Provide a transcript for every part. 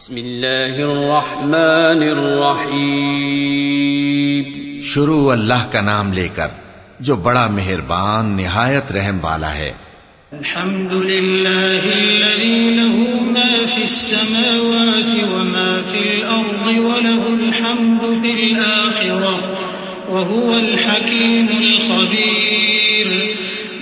बिस्मिल्लाहिर्रहमानिर्रहीम शुरू अल्लाह का नाम लेकर जो बड़ा मेहरबान निहायत रहम वाला है अल्हम्दुलिल्लाहिल्लज़ी लहू मा फिस समावाति व मा फिल अर्दि व लहुल हम्दु फिल आखिरह व हुवल हकीमुल खबीर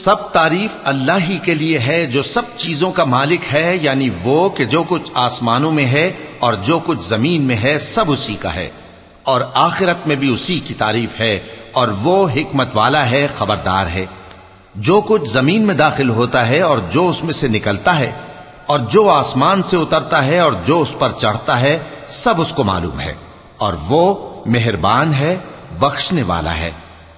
सब तारीफ अल्लाह ही के लिए है जो सब चीजों का मालिक है यानी वो कि जो कुछ आसमानों में है और जो कुछ जमीन में है सब उसी का है और आखिरत में भी उसी की तारीफ है और वो हिकमत वाला है खबरदार है जो कुछ जमीन में दाखिल होता है और जो उसमें से निकलता है और जो आसमान से उतरता है और जो उस पर चढ़ता है सब उसको मालूम है और वो मेहरबान है बख्शने वाला है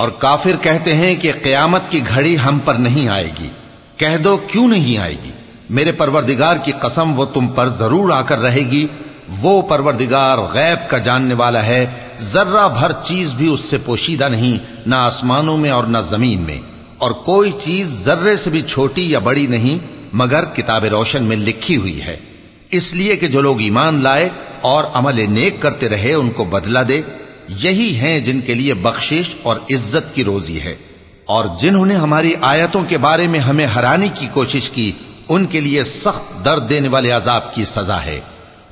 और काफिर कहते हैं कि कयामत की घड़ी हम पर नहीं आएगी। कह दो, क्यों नहीं आएगी? मेरे परवरदिगार की कसम वो तुम पर ज़रूर आकर रहेगी। वो परवरदिगार गैब का जानने वाला है। जर्रा भर चीज़ भी उससे पोशीदा नहीं, न आसमानों में और न ज़मीन में। और कोई चीज़ जर्रे से भी छोटी या बड़ी नहीं, मगर किताब रोशन में लिखी हुई है। इसलिए कि जो लोग ईमान लाए और अमल नेक करते रहे, उनको बदला दे। यही हैं जिनके लिए बख्शिश और इज़्ज़त की रोजी है। और जिन्होंने हमारी आयतों के बारे में हमें हराने की कोशिश की, उनके लिए सख्त दर्द देने वाले अजाब की सजा है।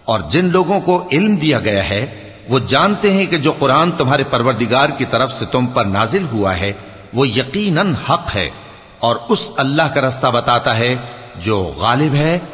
और जिन लोगों को इल्म दिया गया है, वो जानते हैं कि जो कुरान तुम्हारे परवरदिगार की तरफ़ से तुम पर नाजिल हुआ है, वो यकीनन हक है। और उस अल्लाह का रास्ता बताता है, जो गालिब है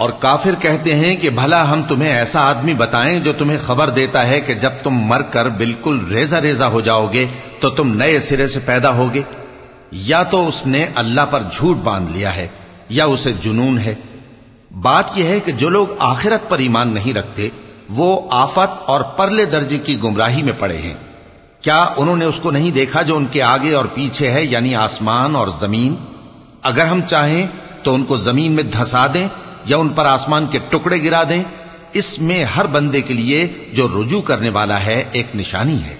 और काफिर कहते हैं कि भला हम तुम्हें ऐसा आदमी बताएं जो तुम्हें खबर देता है कि जब तुम मरकर बिल्कुल रेजा रेजा हो जाओगे तो तुम नए सिरे से पैदा होगे या तो उसने अल्लाह पर झूठ बाँध लिया है, या उसे जुनून है। बात यह है कि जो लोग आखिरत पर ईमान नहीं रखते, वो आफत और परले दर्जे की गुमराही में पड़े हैं। क्या उन्होंने उसको नहीं देखा जो उनके आगे और पीछे है, यानी आसमान और ज़मीन? अगर हम चाहें तो उनको ज़मीन में धंसा दें, या उन पर आसमान के टुकड़े गिरा दें। इसमें हर बंदे के लिए जो रुजू करने वाला है, एक निशानी है।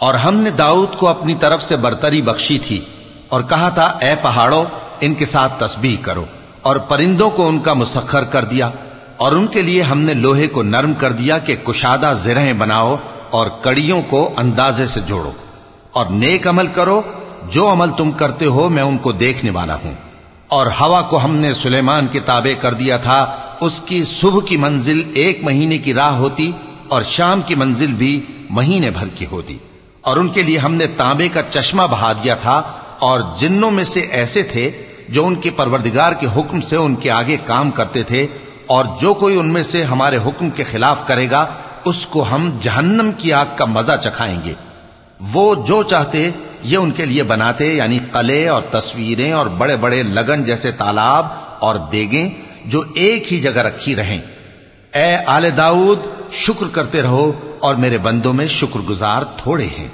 और हमने दाऊद को अपनी तरफ से बरतरी बख्शी थी और कहा था ए पहाड़ों इनके साथ तस्बीह करो और परिंदों को उनका मुसखर कर दिया और उनके लिए हमने लोहे को नरम कर दिया कि कुशादा जिरहें बनाओ और कड़ियों को अंदाजे से जोड़ो और नेक अमल करो जो अमल तुम करते हो, मैं उनको देखने वाला हूँ। और हवा को हमने सुलेमान के ताबे कर दिया था, उसकी सुबह की मंजिल एक महीने की राह होती और शाम की मंजिल भी महीने भर की होती। और उनके लिए हमने तांबे का चश्मा बहा दिया था, और जिन्नों में से ऐसे थे जो उनके परवरदिगार के हुक्म से उनके आगे काम करते थे, और जो कोई उनमें से हमारे हुक्म के खिलाफ करेगा, उसको हम जहन्नम की आग का मज़ा चखाएँगे। वो जो चाहते ये उनके लिए बनाते, यानी कले और तस्वीरें और बड़े बड़े लगन जैसे तालाब और देगे जो एक ही जगह रखी रहें। ए आले दाऊद, शुक्र करते रहो और मेरे बंदों में शुक्रगुजार थोड़े हैं।